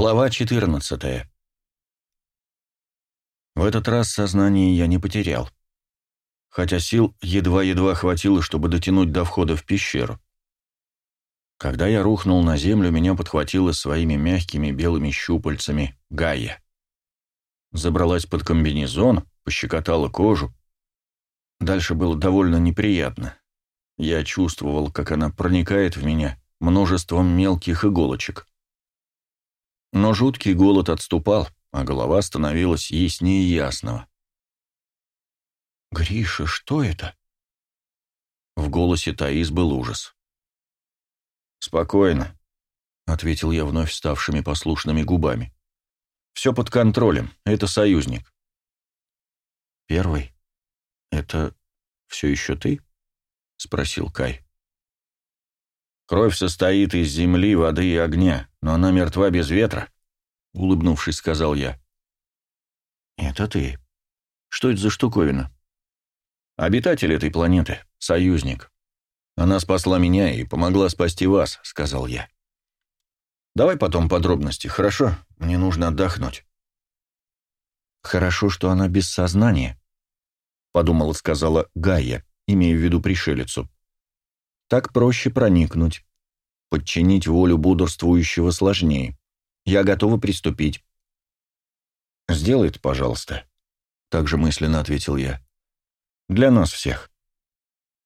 Глава 14 В этот раз сознание я не потерял, хотя сил едва-едва хватило, чтобы дотянуть до входа в пещеру. Когда я рухнул на землю, меня подхватила своими мягкими белыми щупальцами Гайя. Забралась под комбинезон, пощекотала кожу. Дальше было довольно неприятно. Я чувствовал, как она проникает в меня множеством мелких иголочек. Но жуткий голод отступал, а голова становилась яснее ясного. «Гриша, что это?» В голосе Таис был ужас. «Спокойно», — ответил я вновь ставшими послушными губами. «Все под контролем, это союзник». «Первый? Это все еще ты?» — спросил Кай. Кровь состоит из земли, воды и огня, но она мертва без ветра, — улыбнувшись, сказал я. Это ты. Что это за штуковина? Обитатель этой планеты, союзник. Она спасла меня и помогла спасти вас, — сказал я. Давай потом подробности, хорошо? Мне нужно отдохнуть. Хорошо, что она без сознания, — подумала, сказала Гая, имея в виду пришелицу. Так проще проникнуть. Подчинить волю бодрствующего сложнее. Я готова приступить. «Сделай это, пожалуйста», — также мысленно ответил я. «Для нас всех».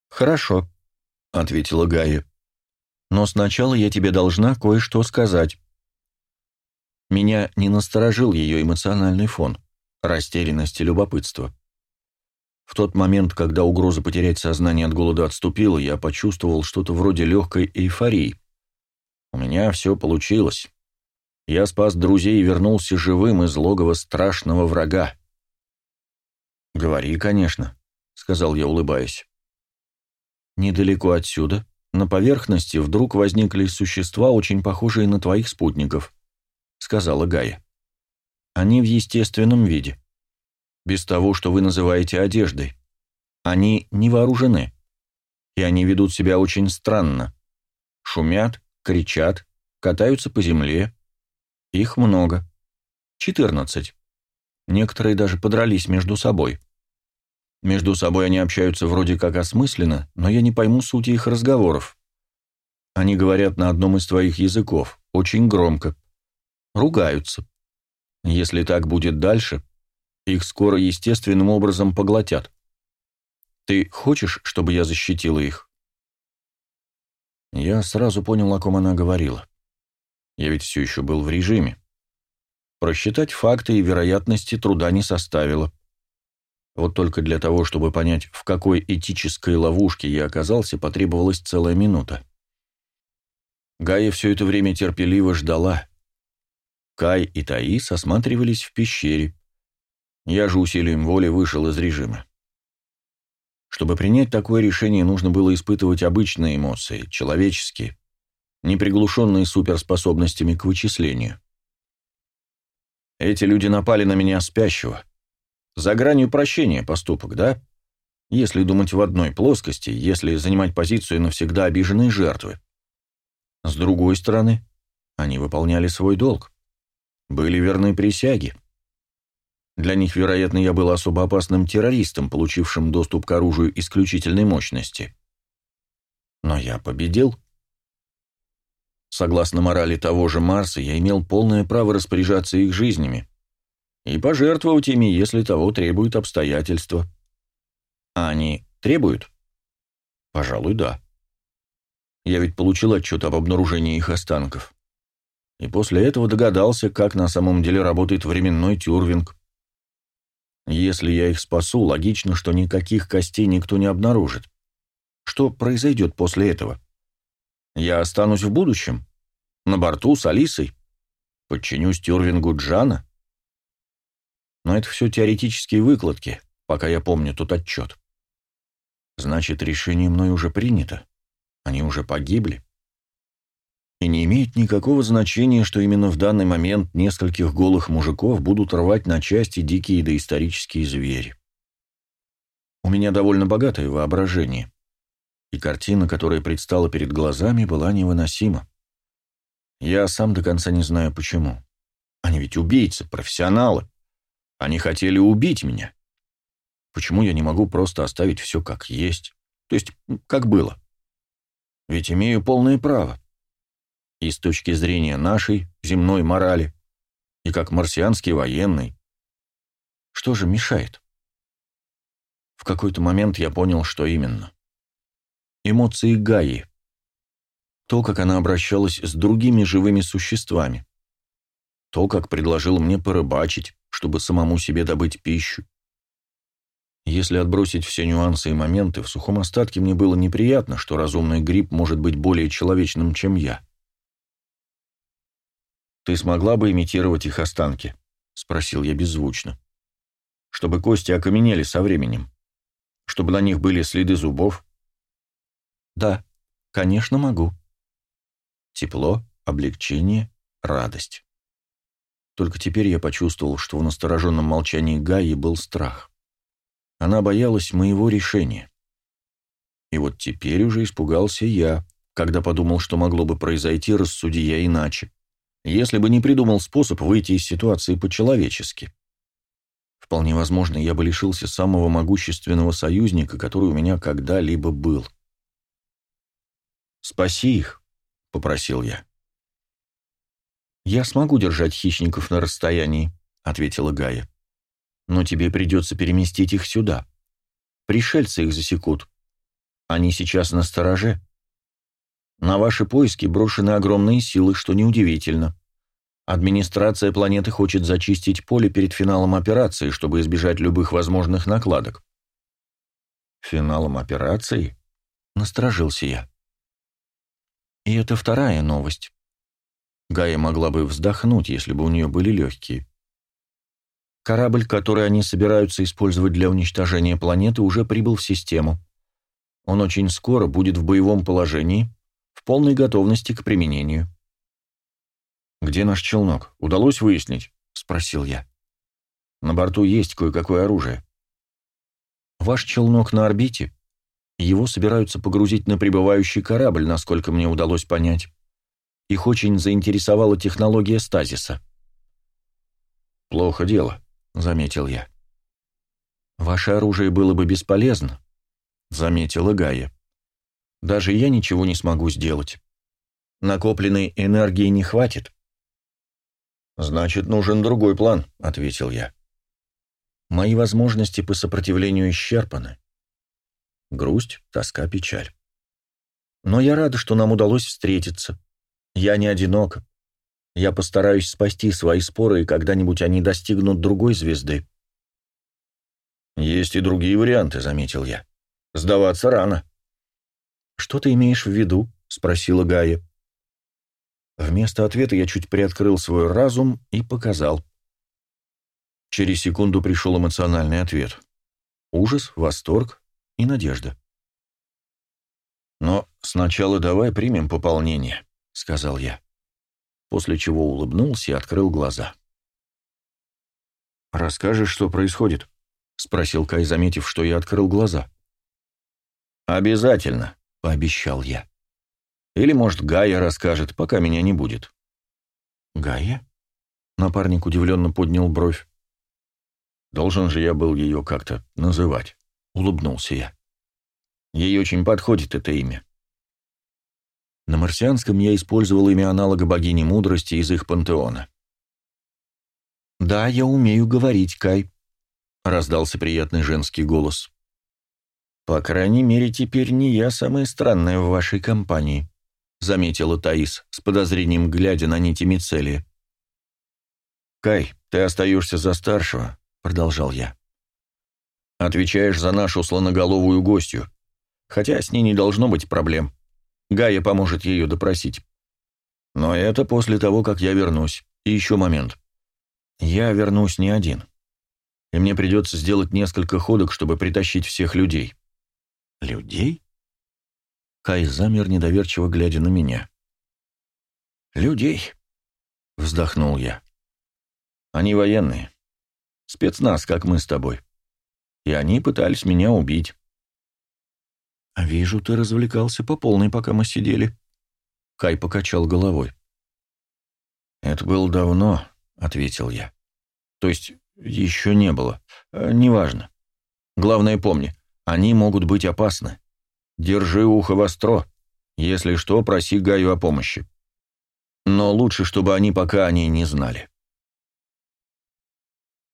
«Хорошо», — ответила Гая. «Но сначала я тебе должна кое-что сказать». Меня не насторожил ее эмоциональный фон, растерянность и любопытство. В тот момент, когда угроза потерять сознание от голода отступила, я почувствовал что-то вроде легкой эйфории. У меня все получилось. Я спас друзей и вернулся живым из логова страшного врага. «Говори, конечно», — сказал я, улыбаясь. «Недалеко отсюда, на поверхности, вдруг возникли существа, очень похожие на твоих спутников», — сказала Гая. «Они в естественном виде без того, что вы называете одеждой. Они не вооружены. И они ведут себя очень странно. Шумят, кричат, катаются по земле. Их много. Четырнадцать. Некоторые даже подрались между собой. Между собой они общаются вроде как осмысленно, но я не пойму сути их разговоров. Они говорят на одном из твоих языков, очень громко. Ругаются. Если так будет дальше, их скоро естественным образом поглотят. Ты хочешь, чтобы я защитила их?» Я сразу понял, о ком она говорила. Я ведь все еще был в режиме. Просчитать факты и вероятности труда не составило. Вот только для того, чтобы понять, в какой этической ловушке я оказался, потребовалась целая минута. Гая все это время терпеливо ждала. Кай и Таис осматривались в пещере. Я же усилием воли вышел из режима. Чтобы принять такое решение, нужно было испытывать обычные эмоции, человеческие, неприглушенные суперспособностями к вычислению. Эти люди напали на меня спящего. За гранью прощения поступок, да? Если думать в одной плоскости, если занимать позицию навсегда обиженной жертвы. С другой стороны, они выполняли свой долг. Были верны присяге. Для них, вероятно, я был особо опасным террористом, получившим доступ к оружию исключительной мощности. Но я победил. Согласно морали того же Марса, я имел полное право распоряжаться их жизнями и пожертвовать ими, если того требуют обстоятельства. А они требуют? Пожалуй, да. Я ведь получил отчет об обнаружении их останков. И после этого догадался, как на самом деле работает временной тюрвинг. Если я их спасу, логично, что никаких костей никто не обнаружит. Что произойдет после этого? Я останусь в будущем? На борту с Алисой? Подчинюсь Тюрвингу Джана? Но это все теоретические выкладки, пока я помню тот отчет. Значит, решение мной уже принято. Они уже погибли. И не имеет никакого значения, что именно в данный момент нескольких голых мужиков будут рвать на части дикие доисторические звери. У меня довольно богатое воображение, и картина, которая предстала перед глазами, была невыносима. Я сам до конца не знаю почему. Они ведь убийцы, профессионалы. Они хотели убить меня. Почему я не могу просто оставить все как есть? То есть, как было? Ведь имею полное право. И с точки зрения нашей земной морали, и как марсианский военный. Что же мешает? В какой-то момент я понял, что именно. Эмоции Гаи. То, как она обращалась с другими живыми существами. То, как предложила мне порыбачить, чтобы самому себе добыть пищу. Если отбросить все нюансы и моменты, в сухом остатке мне было неприятно, что разумный гриб может быть более человечным, чем я. «Ты смогла бы имитировать их останки?» — спросил я беззвучно. «Чтобы кости окаменели со временем. Чтобы на них были следы зубов?» «Да, конечно, могу». Тепло, облегчение, радость. Только теперь я почувствовал, что в настороженном молчании Гаи был страх. Она боялась моего решения. И вот теперь уже испугался я, когда подумал, что могло бы произойти, рассуди я иначе если бы не придумал способ выйти из ситуации по-человечески. Вполне возможно, я бы лишился самого могущественного союзника, который у меня когда-либо был. «Спаси их», — попросил я. «Я смогу держать хищников на расстоянии», — ответила Гая. «Но тебе придется переместить их сюда. Пришельцы их засекут. Они сейчас на стороже. На ваши поиски брошены огромные силы, что неудивительно. Администрация планеты хочет зачистить поле перед финалом операции, чтобы избежать любых возможных накладок. Финалом операции? Насторожился я. И это вторая новость. Гая могла бы вздохнуть, если бы у нее были легкие. Корабль, который они собираются использовать для уничтожения планеты, уже прибыл в систему. Он очень скоро будет в боевом положении в полной готовности к применению. «Где наш челнок? Удалось выяснить?» — спросил я. «На борту есть кое-какое оружие». «Ваш челнок на орбите. Его собираются погрузить на прибывающий корабль, насколько мне удалось понять. Их очень заинтересовала технология стазиса». «Плохо дело», — заметил я. «Ваше оружие было бы бесполезно», — заметила Гая. Даже я ничего не смогу сделать. Накопленной энергии не хватит. «Значит, нужен другой план», — ответил я. «Мои возможности по сопротивлению исчерпаны. Грусть, тоска, печаль. Но я рада, что нам удалось встретиться. Я не одинока. Я постараюсь спасти свои споры, и когда-нибудь они достигнут другой звезды». «Есть и другие варианты», — заметил я. «Сдаваться рано». «Что ты имеешь в виду?» — спросила Гая. Вместо ответа я чуть приоткрыл свой разум и показал. Через секунду пришел эмоциональный ответ. Ужас, восторг и надежда. «Но сначала давай примем пополнение», — сказал я, после чего улыбнулся и открыл глаза. «Расскажешь, что происходит?» — спросил Кай, заметив, что я открыл глаза. «Обязательно», — пообещал я. «Или, может, Гая расскажет, пока меня не будет». «Гая?» — напарник удивленно поднял бровь. «Должен же я был ее как-то называть», — улыбнулся я. «Ей очень подходит это имя». На марсианском я использовал имя аналога богини мудрости из их пантеона. «Да, я умею говорить, Кай», — раздался приятный женский голос. «По крайней мере, теперь не я самая странная в вашей компании», заметила Таис, с подозрением глядя на нити мицелия. «Кай, ты остаешься за старшего», — продолжал я. «Отвечаешь за нашу слоноголовую гостью, хотя с ней не должно быть проблем. Гая поможет ее допросить. Но это после того, как я вернусь. И еще момент. Я вернусь не один. И мне придется сделать несколько ходок, чтобы притащить всех людей. «Людей?» Кай замер, недоверчиво глядя на меня. «Людей?» — вздохнул я. «Они военные. Спецназ, как мы с тобой. И они пытались меня убить». «Вижу, ты развлекался по полной, пока мы сидели». Кай покачал головой. «Это было давно», — ответил я. То есть еще не было. Э, неважно. Главное помни, они могут быть опасны. Держи ухо востро. Если что, проси Гаю о помощи. Но лучше, чтобы они пока о ней не знали.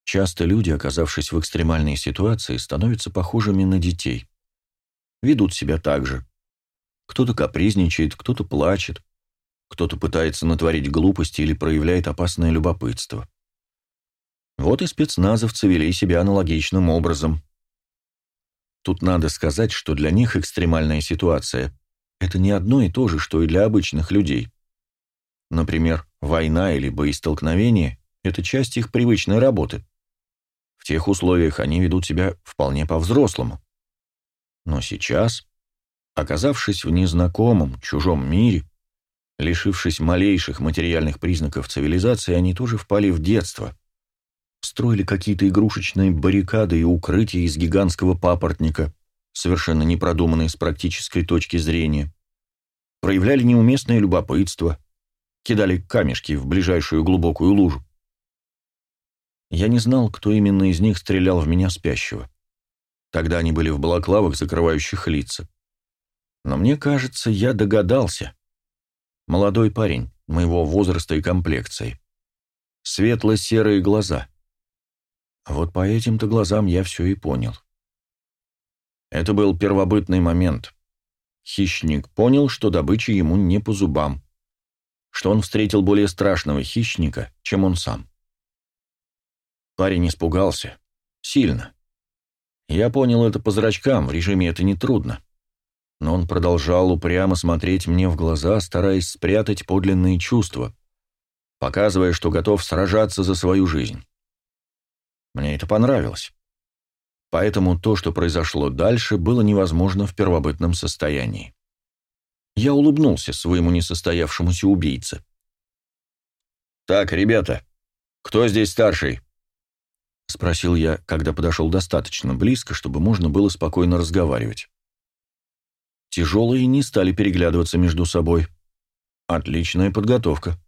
Часто люди, оказавшись в экстремальной ситуации, становятся похожими на детей. Ведут себя так же. Кто-то капризничает, кто-то плачет, кто-то пытается натворить глупости или проявляет опасное любопытство. Вот и спецназовцы вели себя аналогичным образом. Тут надо сказать, что для них экстремальная ситуация – это не одно и то же, что и для обычных людей. Например, война или боестолкновение – это часть их привычной работы. В тех условиях они ведут себя вполне по-взрослому. Но сейчас, оказавшись в незнакомом, чужом мире, лишившись малейших материальных признаков цивилизации, они тоже впали в детство – строили какие-то игрушечные баррикады и укрытия из гигантского папоротника, совершенно не продуманные с практической точки зрения, проявляли неуместное любопытство, кидали камешки в ближайшую глубокую лужу. Я не знал, кто именно из них стрелял в меня спящего. Тогда они были в балаклавах, закрывающих лица. Но мне кажется, я догадался. Молодой парень, моего возраста и комплекции. Светло-серые глаза — вот по этим-то глазам я все и понял. Это был первобытный момент. Хищник понял, что добыча ему не по зубам, что он встретил более страшного хищника, чем он сам. Парень испугался. Сильно. Я понял это по зрачкам, в режиме это нетрудно. Но он продолжал упрямо смотреть мне в глаза, стараясь спрятать подлинные чувства, показывая, что готов сражаться за свою жизнь. Мне это понравилось. Поэтому то, что произошло дальше, было невозможно в первобытном состоянии. Я улыбнулся своему несостоявшемуся убийце. «Так, ребята, кто здесь старший?» — спросил я, когда подошел достаточно близко, чтобы можно было спокойно разговаривать. Тяжелые не стали переглядываться между собой. Отличная подготовка.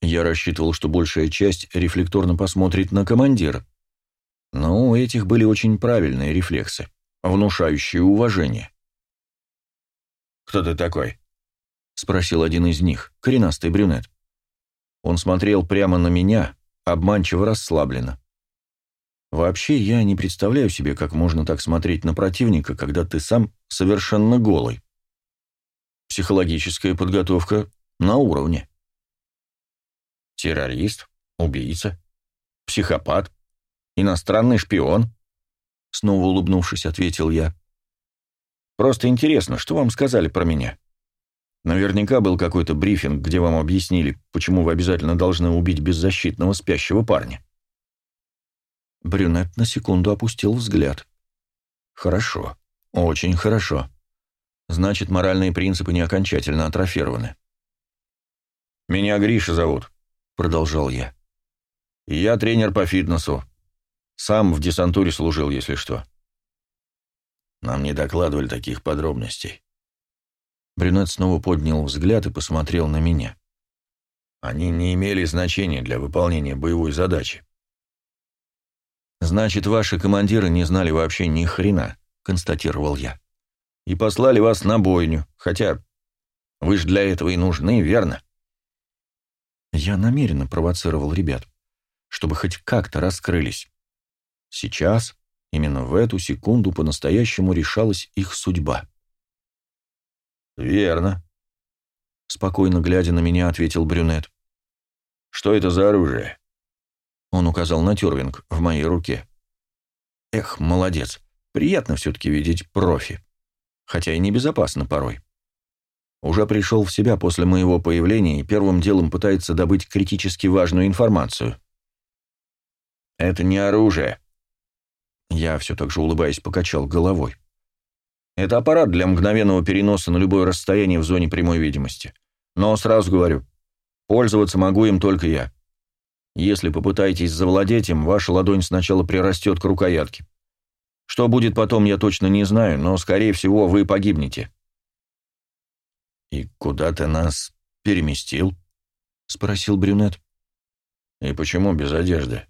Я рассчитывал, что большая часть рефлекторно посмотрит на командира. Но у этих были очень правильные рефлексы, внушающие уважение. «Кто ты такой?» — спросил один из них, коренастый брюнет. Он смотрел прямо на меня, обманчиво расслабленно. Вообще, я не представляю себе, как можно так смотреть на противника, когда ты сам совершенно голый. Психологическая подготовка на уровне. Террорист, убийца, психопат, иностранный шпион, снова улыбнувшись, ответил я. Просто интересно, что вам сказали про меня? Наверняка был какой-то брифинг, где вам объяснили, почему вы обязательно должны убить беззащитного спящего парня. Брюнет на секунду опустил взгляд. Хорошо, очень хорошо. Значит, моральные принципы не окончательно атрофированы. «Меня Гриша зовут», продолжал я. «Я тренер по фитнесу. Сам в десантуре служил, если что». Нам не докладывали таких подробностей. Брюнет снова поднял взгляд и посмотрел на меня. Они не имели значения для выполнения боевой задачи. «Значит, ваши командиры не знали вообще ни хрена», — констатировал я. «И послали вас на бойню, хотя вы же для этого и нужны, верно?» Я намеренно провоцировал ребят, чтобы хоть как-то раскрылись. Сейчас, именно в эту секунду, по-настоящему решалась их судьба. «Верно», — спокойно глядя на меня, ответил брюнет. «Что это за оружие?» Он указал на тюрвинг в моей руке. «Эх, молодец. Приятно все-таки видеть профи. Хотя и небезопасно порой. Уже пришел в себя после моего появления и первым делом пытается добыть критически важную информацию. «Это не оружие». Я все так же улыбаясь покачал головой. «Это аппарат для мгновенного переноса на любое расстояние в зоне прямой видимости. Но сразу говорю, пользоваться могу им только я. Если попытаетесь завладеть им, ваша ладонь сначала прирастет к рукоятке. Что будет потом, я точно не знаю, но, скорее всего, вы погибнете». «И куда ты нас переместил?» — спросил брюнет. И почему без одежды?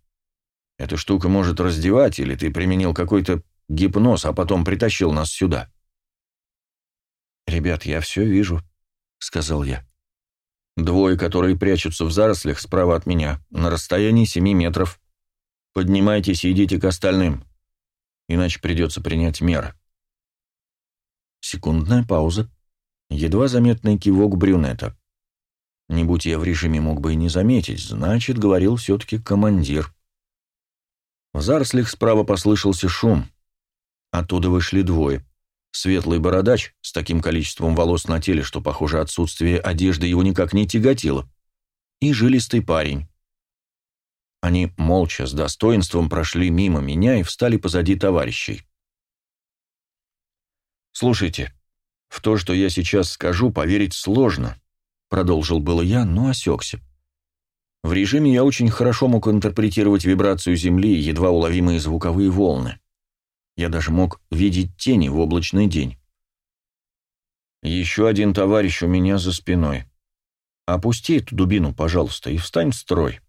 Эта штука может раздевать, или ты применил какой-то гипноз, а потом притащил нас сюда?» «Ребят, я все вижу», — сказал я. «Двое, которые прячутся в зарослях справа от меня, на расстоянии семи метров. Поднимайтесь и идите к остальным, иначе придется принять меры». Секундная пауза. Едва заметный кивок брюнета. Не будь я в режиме, мог бы и не заметить, значит, говорил все-таки командир. В зарослях справа послышался шум. Оттуда вышли двое. Светлый бородач с таким количеством волос на теле, что, похоже, отсутствие одежды его никак не тяготило. И жилистый парень. Они молча, с достоинством прошли мимо меня и встали позади товарищей. «Слушайте, в то, что я сейчас скажу, поверить сложно», — продолжил было я, но осекся. В режиме я очень хорошо мог интерпретировать вибрацию Земли и едва уловимые звуковые волны. Я даже мог видеть тени в облачный день. Еще один товарищ у меня за спиной. Опусти эту дубину, пожалуйста, и встань в строй.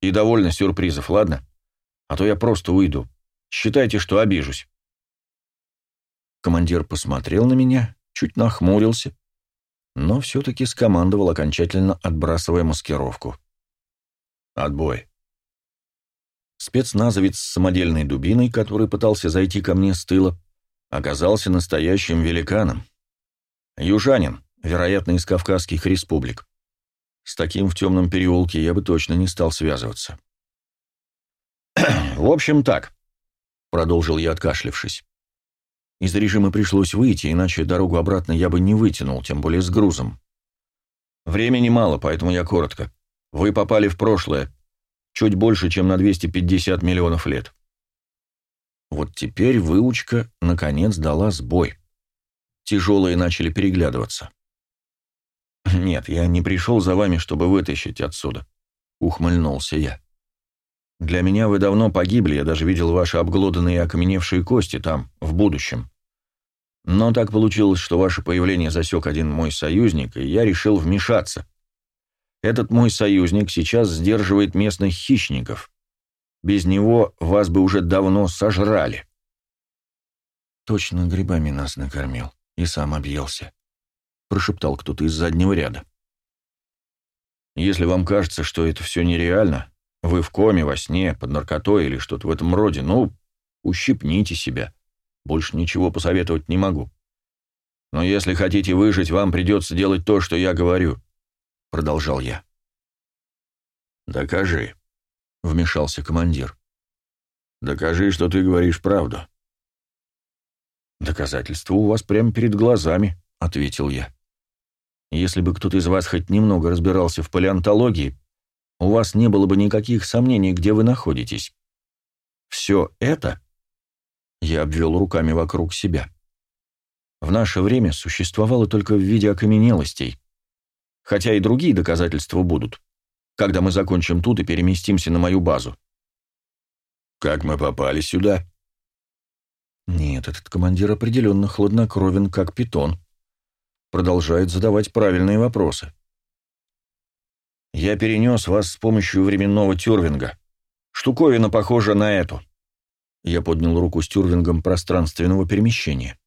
И довольно сюрпризов, ладно? А то я просто уйду. Считайте, что обижусь. Командир посмотрел на меня, чуть нахмурился, но все-таки скомандовал, окончательно отбрасывая маскировку. «Отбой». Спецназовец с самодельной дубиной, который пытался зайти ко мне с тыла, оказался настоящим великаном. Южанин, вероятно, из Кавказских республик. С таким в темном переулке я бы точно не стал связываться. «В общем, так», — продолжил я, откашлившись. Из режима пришлось выйти, иначе дорогу обратно я бы не вытянул, тем более с грузом. Времени мало, поэтому я коротко. Вы попали в прошлое, чуть больше, чем на 250 миллионов лет. Вот теперь выучка, наконец, дала сбой. Тяжелые начали переглядываться. «Нет, я не пришел за вами, чтобы вытащить отсюда», — ухмыльнулся я. «Для меня вы давно погибли, я даже видел ваши обглоданные и окаменевшие кости там, в будущем. Но так получилось, что ваше появление засек один мой союзник, и я решил вмешаться. Этот мой союзник сейчас сдерживает местных хищников. Без него вас бы уже давно сожрали. Точно грибами нас накормил и сам объелся, прошептал кто-то из заднего ряда. Если вам кажется, что это все нереально, вы в коме, во сне, под наркотой или что-то в этом роде, ну, ущипните себя. Больше ничего посоветовать не могу. Но если хотите выжить, вам придется делать то, что я говорю. — продолжал я. «Докажи», — вмешался командир. «Докажи, что ты говоришь правду». «Доказательства у вас прямо перед глазами», — ответил я. «Если бы кто-то из вас хоть немного разбирался в палеонтологии, у вас не было бы никаких сомнений, где вы находитесь. Все это...» Я обвел руками вокруг себя. В наше время существовало только в виде окаменелостей, хотя и другие доказательства будут, когда мы закончим тут и переместимся на мою базу. Как мы попали сюда? Нет, этот командир определенно хладнокровен, как питон. Продолжает задавать правильные вопросы. Я перенес вас с помощью временного тюрвинга. Штуковина похожа на эту. Я поднял руку с тюрвингом пространственного перемещения.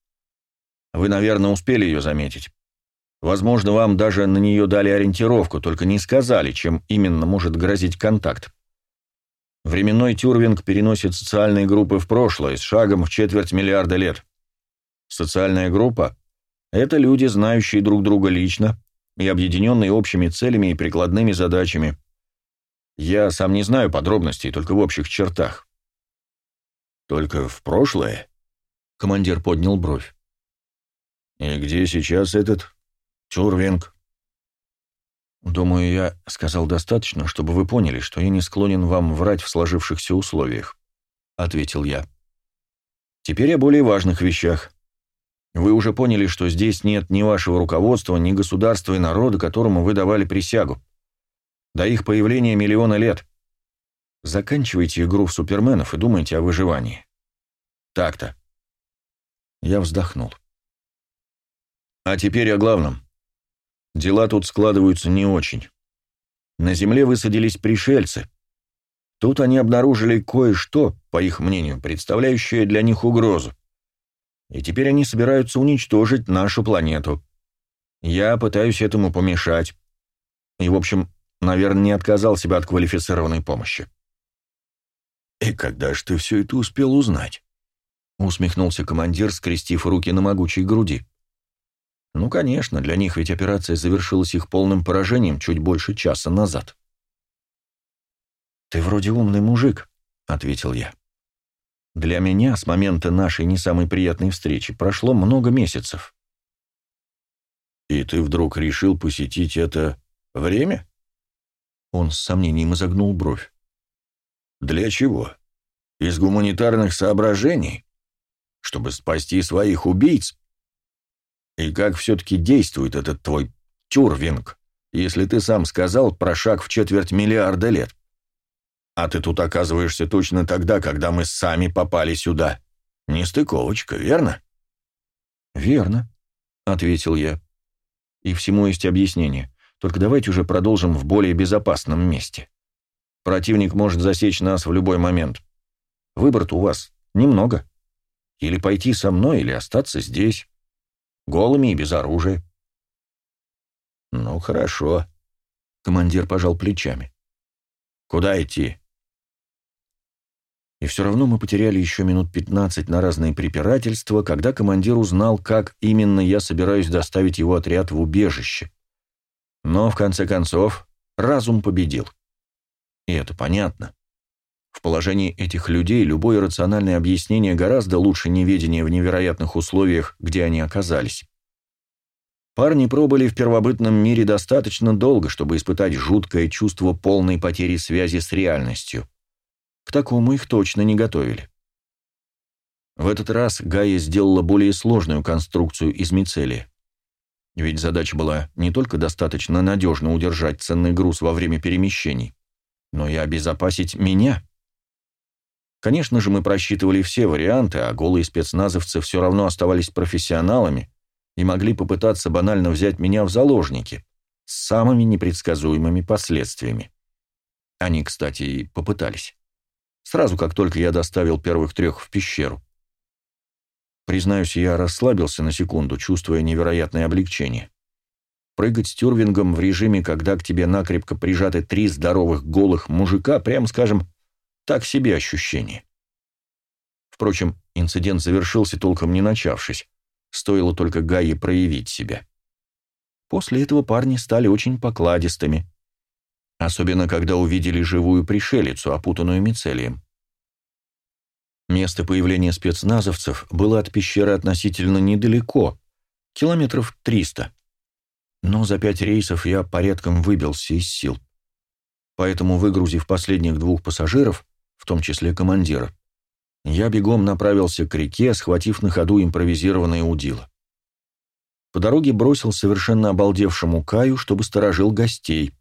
Вы, наверное, успели ее заметить. Возможно, вам даже на нее дали ориентировку, только не сказали, чем именно может грозить контакт. Временной тюрвинг переносит социальные группы в прошлое с шагом в четверть миллиарда лет. Социальная группа – это люди, знающие друг друга лично и объединенные общими целями и прикладными задачами. Я сам не знаю подробностей, только в общих чертах. «Только в прошлое?» – командир поднял бровь. «И где сейчас этот Чурвинг. Думаю, я сказал достаточно, чтобы вы поняли, что я не склонен вам врать в сложившихся условиях, ответил я. Теперь о более важных вещах. Вы уже поняли, что здесь нет ни вашего руководства, ни государства и народа, которому вы давали присягу. До их появления миллиона лет. Заканчивайте игру в суперменов и думайте о выживании. Так-то. Я вздохнул. А теперь о главном. Дела тут складываются не очень. На земле высадились пришельцы, Тут они обнаружили кое-что, по их мнению, представляющее для них угрозу. И теперь они собираются уничтожить нашу планету. Я пытаюсь этому помешать. И, в общем, наверное, не отказал себя от квалифицированной помощи. «И когда ж ты все это успел узнать?» — усмехнулся командир, скрестив руки на могучей груди. «Ну, конечно, для них ведь операция завершилась их полным поражением чуть больше часа назад». «Ты вроде умный мужик», — ответил я. «Для меня с момента нашей не самой приятной встречи прошло много месяцев». «И ты вдруг решил посетить это время?» Он с сомнением изогнул бровь. «Для чего? Из гуманитарных соображений? Чтобы спасти своих убийц? И как все-таки действует этот твой тюрвинг, если ты сам сказал про шаг в четверть миллиарда лет? А ты тут оказываешься точно тогда, когда мы сами попали сюда. Нестыковочка, верно?» «Верно», — ответил я. «И всему есть объяснение. Только давайте уже продолжим в более безопасном месте. Противник может засечь нас в любой момент. Выбор-то у вас немного. Или пойти со мной, или остаться здесь. Голыми и без оружия. Ну, хорошо. Командир пожал плечами. Куда идти? И все равно мы потеряли еще минут пятнадцать на разные препирательства, когда командир узнал, как именно я собираюсь доставить его отряд в убежище. Но, в конце концов, разум победил. И это понятно. В положении этих людей любое рациональное объяснение гораздо лучше неведения в невероятных условиях, где они оказались. Парни пробыли в первобытном мире достаточно долго, чтобы испытать жуткое чувство полной потери связи с реальностью. К такому их точно не готовили. В этот раз Гая сделала более сложную конструкцию из мицелия. Ведь задача была не только достаточно надежно удержать ценный груз во время перемещений, но и обезопасить меня. Конечно же, мы просчитывали все варианты, а голые спецназовцы все равно оставались профессионалами и могли попытаться банально взять меня в заложники с самыми непредсказуемыми последствиями. Они, кстати, и попытались. Сразу, как только я доставил первых трех в пещеру. Признаюсь, я расслабился на секунду, чувствуя невероятное облегчение. Прыгать с тюрвингом в режиме, когда к тебе накрепко прижаты три здоровых голых мужика, прямо скажем, так себе ощущение. Впрочем, инцидент завершился толком не начавшись. Стоило только Гае проявить себя. После этого парни стали очень покладистыми. Особенно, когда увидели живую пришелицу, опутанную мицелием. Место появления спецназовцев было от пещеры относительно недалеко, километров триста. Но за пять рейсов я порядком выбился из сил. Поэтому, выгрузив последних двух пассажиров, в том числе командира, я бегом направился к реке, схватив на ходу импровизированное удило. По дороге бросил совершенно обалдевшему Каю, чтобы сторожил гостей.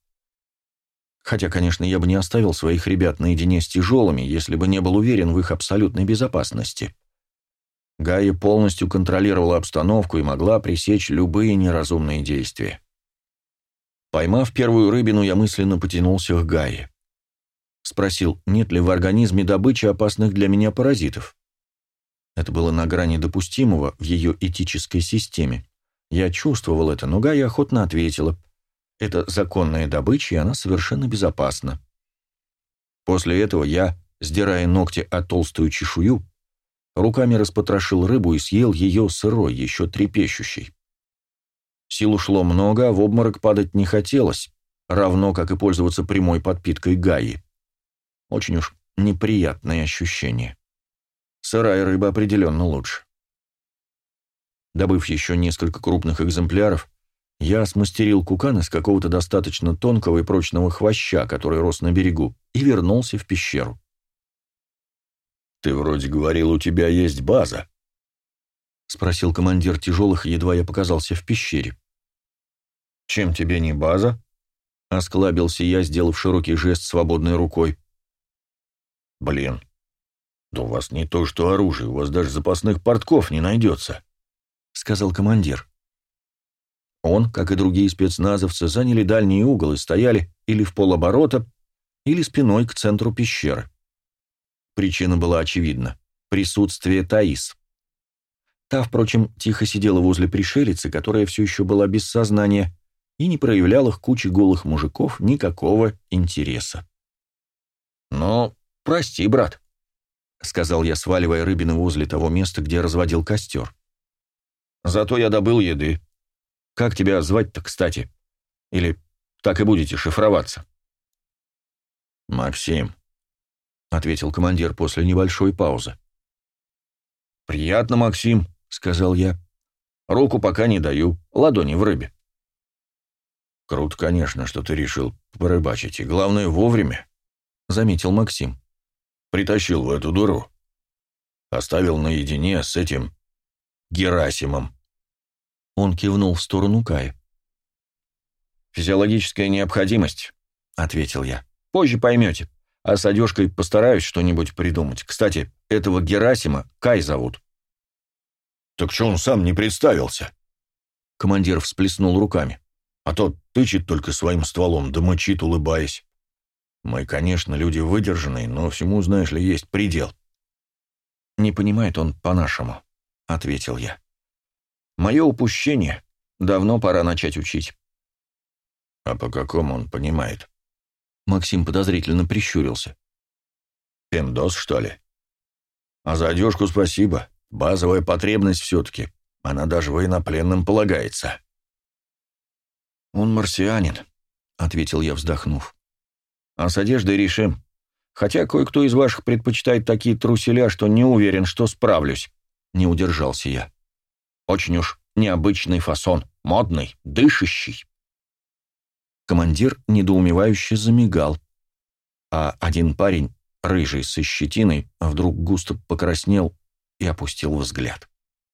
Хотя, конечно, я бы не оставил своих ребят наедине с тяжелыми, если бы не был уверен в их абсолютной безопасности. Гая полностью контролировала обстановку и могла пресечь любые неразумные действия. Поймав первую рыбину, я мысленно потянулся к Гае. Спросил, нет ли в организме добычи опасных для меня паразитов. Это было на грани допустимого в ее этической системе. Я чувствовал это, но Гая охотно ответила. Это законная добыча, и она совершенно безопасна. После этого я, сдирая ногти от толстую чешую, руками распотрошил рыбу и съел ее сырой, еще трепещущей. Сил ушло много, а в обморок падать не хотелось, равно как и пользоваться прямой подпиткой Гаи. Очень уж неприятное ощущение. Сырая рыба определенно лучше. Добыв еще несколько крупных экземпляров, я смастерил кукан из какого-то достаточно тонкого и прочного хвоща, который рос на берегу, и вернулся в пещеру. «Ты вроде говорил, у тебя есть база», — спросил командир тяжелых, едва я показался в пещере. «Чем тебе не база?» — осклабился я, сделав широкий жест свободной рукой. «Блин, да у вас не то что оружие, у вас даже запасных портков не найдется», — сказал командир. Он, как и другие спецназовцы, заняли дальний угол и стояли или в полоборота, или спиной к центру пещеры. Причина была очевидна — присутствие Таис. Та, впрочем, тихо сидела возле пришелицы, которая все еще была без сознания, и не проявляла к куче голых мужиков никакого интереса. «Ну, прости, брат», — сказал я, сваливая рыбины возле того места, где разводил костер. «Зато я добыл еды. Как тебя звать-то, кстати? Или так и будете шифроваться?» «Максим», — ответил командир после небольшой паузы. «Приятно, Максим», — сказал я. «Руку пока не даю, ладони в рыбе». «Круто, конечно, что ты решил порыбачить, и главное, вовремя», — заметил Максим. «Притащил в эту дуру. Оставил наедине с этим Герасимом». Он кивнул в сторону Кая. «Физиологическая необходимость», — ответил я. «Позже поймете. А с одежкой постараюсь что-нибудь придумать. Кстати, этого Герасима Кай зовут». «Так что он сам не представился?» Командир всплеснул руками. «А то тычет только своим стволом, да мочит, улыбаясь. Мы, конечно, люди выдержанные, но всему, знаешь ли, есть предел». «Не понимает он по-нашему», — ответил я. «Мое упущение. Давно пора начать учить». «А по какому он понимает?» Максим подозрительно прищурился. «Пиндос, что ли?» «А за одежку спасибо. Базовая потребность все-таки. Она даже военнопленным полагается». «Он марсианин», — ответил я, вздохнув. «А с одеждой решим. Хотя кое-кто из ваших предпочитает такие труселя, что не уверен, что справлюсь», — не удержался я. «Очень уж необычный фасон, модный, дышащий». Командир недоумевающе замигал, а один парень, рыжий со щетиной, вдруг густо покраснел и опустил взгляд.